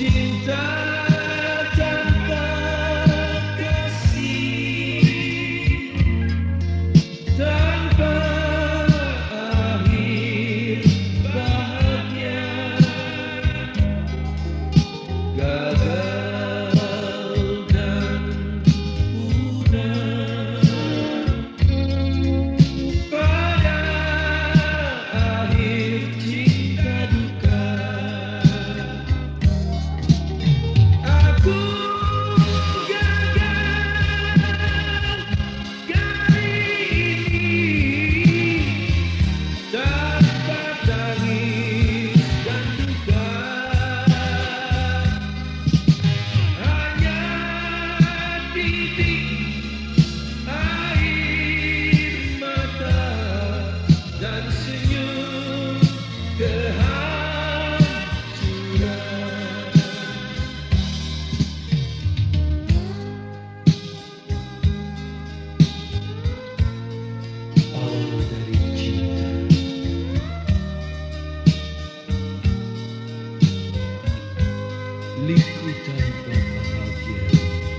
cinta. doesn't bring the.